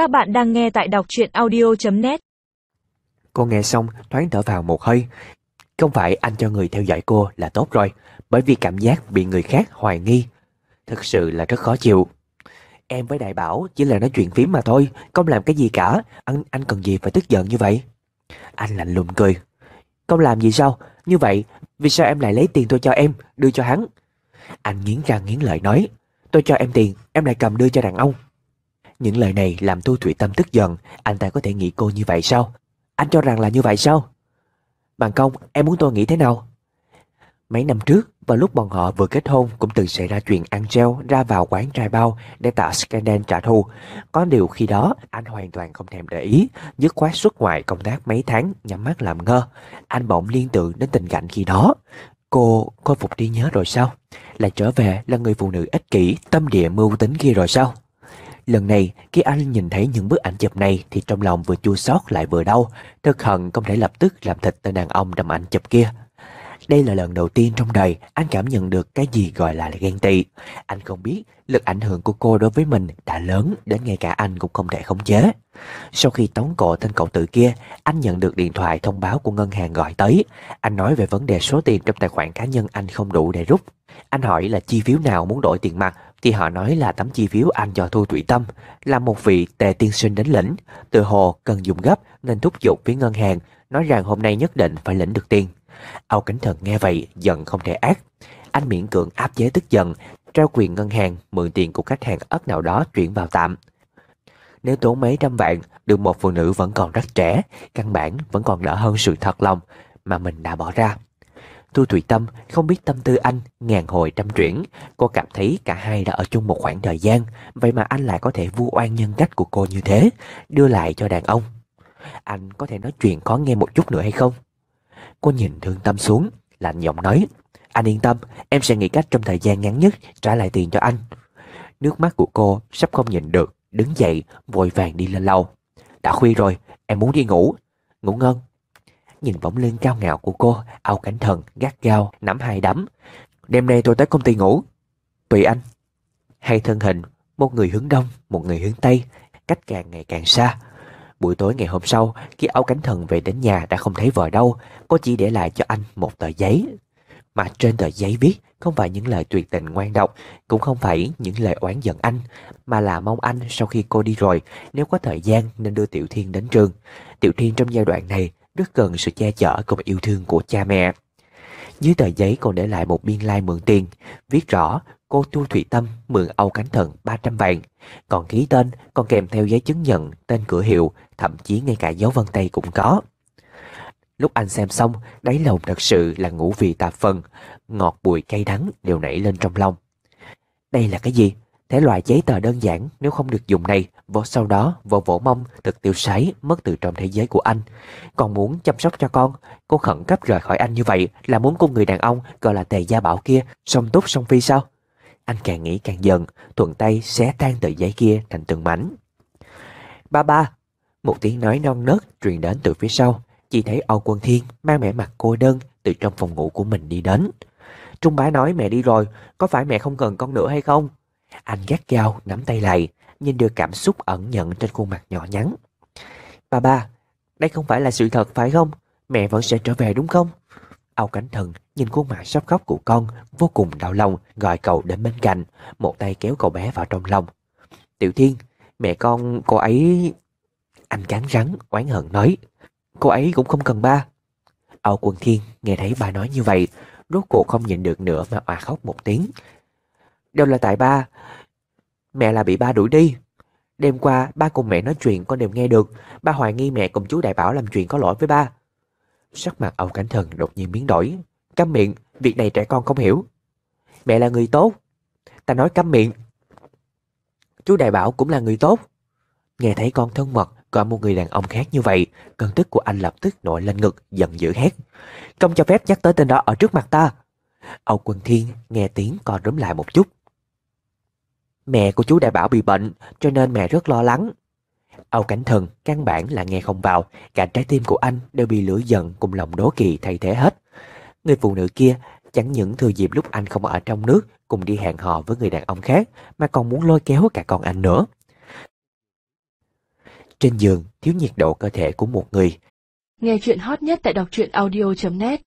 Các bạn đang nghe tại đọc truyện audio.net Cô nghe xong thoáng thở vào một hơi. Không phải anh cho người theo dõi cô là tốt rồi, bởi vì cảm giác bị người khác hoài nghi. thật sự là rất khó chịu. Em với Đại Bảo chỉ là nói chuyện phím mà thôi, không làm cái gì cả. Anh anh cần gì phải tức giận như vậy? Anh lạnh lùng cười. Không làm gì sao? Như vậy, vì sao em lại lấy tiền tôi cho em, đưa cho hắn? Anh nghiến răng nghiến lợi nói. Tôi cho em tiền, em lại cầm đưa cho đàn ông. Những lời này làm Thu Thủy Tâm tức giận, anh ta có thể nghĩ cô như vậy sao? Anh cho rằng là như vậy sao? Bằng công, em muốn tôi nghĩ thế nào? Mấy năm trước, vào lúc bọn họ vừa kết hôn cũng từng xảy ra chuyện Angel ra vào quán trai bao để tạo scandal trả thù. Có điều khi đó, anh hoàn toàn không thèm để ý, dứt khoát xuất ngoại công tác mấy tháng, nhắm mắt làm ngơ. Anh bỗng liên tưởng đến tình cảnh khi đó. Cô khôi phục trí nhớ rồi sao? Lại trở về là người phụ nữ ích kỷ, tâm địa mưu tính kia rồi sao? Lần này, khi anh nhìn thấy những bức ảnh chụp này thì trong lòng vừa chua xót lại vừa đau, thật hận không thể lập tức làm thịt tên đàn ông trong ảnh chụp kia. Đây là lần đầu tiên trong đời anh cảm nhận được cái gì gọi là ghen tị. Anh không biết lực ảnh hưởng của cô đối với mình đã lớn đến ngay cả anh cũng không thể khống chế. Sau khi tống cổ tên cậu tử kia, anh nhận được điện thoại thông báo của ngân hàng gọi tới. Anh nói về vấn đề số tiền trong tài khoản cá nhân anh không đủ để rút. Anh hỏi là chi phiếu nào muốn đổi tiền mặt thì họ nói là tấm chi phiếu anh cho Thu Thủy Tâm là một vị tề tiên sinh đến lĩnh. Từ hồ cần dùng gấp nên thúc giục phía ngân hàng nói rằng hôm nay nhất định phải lĩnh được tiền. Âu Cảnh Thần nghe vậy giận không thể ác. Anh miễn cưỡng áp chế tức giận, trao quyền ngân hàng mượn tiền của khách hàng ất nào đó chuyển vào tạm. Nếu tốn mấy trăm vạn, được một phụ nữ vẫn còn rất trẻ, căn bản vẫn còn đỡ hơn sự thật lòng mà mình đã bỏ ra. Thu Thủy Tâm không biết tâm tư anh ngàn hồi trăm chuyển, cô cảm thấy cả hai đã ở chung một khoảng thời gian, vậy mà anh lại có thể vu oan nhân cách của cô như thế, đưa lại cho đàn ông. Anh có thể nói chuyện khó nghe một chút nữa hay không? Cô nhìn thương tâm xuống, lạnh giọng nói, anh yên tâm, em sẽ nghĩ cách trong thời gian ngắn nhất trả lại tiền cho anh. Nước mắt của cô sắp không nhìn được, đứng dậy, vội vàng đi lên lầu. Đã khuya rồi, em muốn đi ngủ. Ngủ ngon. Nhìn bóng lưng cao ngạo của cô, ao cảnh thần, gắt gao, nắm hai đấm. Đêm nay tôi tới công ty ngủ. Tùy anh. Hai thân hình, một người hướng đông, một người hướng tây, cách càng ngày càng xa. Buổi tối ngày hôm sau, khi áo cánh thần về đến nhà đã không thấy vợ đâu, cô chỉ để lại cho anh một tờ giấy. Mà trên tờ giấy viết không phải những lời tuyệt tình ngoan độc, cũng không phải những lời oán giận anh, mà là mong anh sau khi cô đi rồi, nếu có thời gian nên đưa Tiểu Thiên đến trường. Tiểu Thiên trong giai đoạn này rất cần sự che chở cùng yêu thương của cha mẹ. Dưới tờ giấy còn để lại một biên lai like mượn tiền, viết rõ cô Tu Thủy Tâm mượn Âu Cánh Thần 300 vạn, còn ký tên, còn kèm theo giấy chứng nhận, tên cửa hiệu, thậm chí ngay cả dấu vân tay cũng có. Lúc anh xem xong, đáy lòng thật sự là ngủ vì tạp phần, ngọt bùi cay đắng đều nảy lên trong lòng. Đây là cái gì? Thể loại giấy tờ đơn giản nếu không được dùng này, vỗ sau đó vỗ vỗ mông thực tiêu sái mất từ trong thế giới của anh. Còn muốn chăm sóc cho con, cô khẩn cấp rời khỏi anh như vậy là muốn cùng người đàn ông gọi là tề gia bảo kia, song túc song phi sao? Anh càng nghĩ càng giận, thuận tay xé tan tờ giấy kia thành từng mảnh. Ba ba, một tiếng nói non nớt truyền đến từ phía sau, chỉ thấy Âu Quân Thiên mang vẻ mặt cô đơn từ trong phòng ngủ của mình đi đến. Trung bá nói mẹ đi rồi, có phải mẹ không cần con nữa hay không? Anh gắt gao nắm tay lại, nhìn được cảm xúc ẩn nhận trên khuôn mặt nhỏ nhắn. Ba ba, đây không phải là sự thật phải không? Mẹ vẫn sẽ trở về đúng không? Âu Cánh Thần nhìn khuôn mặt sắp khóc của con vô cùng đau lòng gọi cậu đến bên cạnh, một tay kéo cậu bé vào trong lòng. Tiểu Thiên, mẹ con, cô ấy... Anh cắn rắn, oán hận nói. Cô ấy cũng không cần ba. Âu quần Thiên nghe thấy ba nói như vậy, rốt cuộc không nhịn được nữa mà òa khóc một tiếng. Đều là tại ba. Mẹ là bị ba đuổi đi. Đêm qua ba cùng mẹ nói chuyện con đều nghe được. Ba hoài nghi mẹ cùng chú Đại Bảo làm chuyện có lỗi với ba. Sắc mặt Âu Cảnh Thần đột nhiên biến đổi. Câm miệng, việc này trẻ con không hiểu. Mẹ là người tốt. Ta nói câm miệng. Chú Đại Bảo cũng là người tốt. Nghe thấy con thân mật gọi một người đàn ông khác như vậy, cơn tức của anh lập tức nổi lên ngực, giận dữ hét. Không cho phép nhắc tới tên đó ở trước mặt ta. Âu Quân Thiên nghe tiếng còn rúm lại một chút. Mẹ của chú Đại Bảo bị bệnh, cho nên mẹ rất lo lắng. Âu Cảnh Thần căn bản là nghe không vào, cả trái tim của anh đều bị lửa giận cùng lòng đố kỵ thay thế hết. Người phụ nữ kia chẳng những thừa dịp lúc anh không ở trong nước cùng đi hẹn hò với người đàn ông khác, mà còn muốn lôi kéo cả con anh nữa. trên giường thiếu nhiệt độ cơ thể của một người. Nghe chuyện hot nhất tại đọc truyện audio.net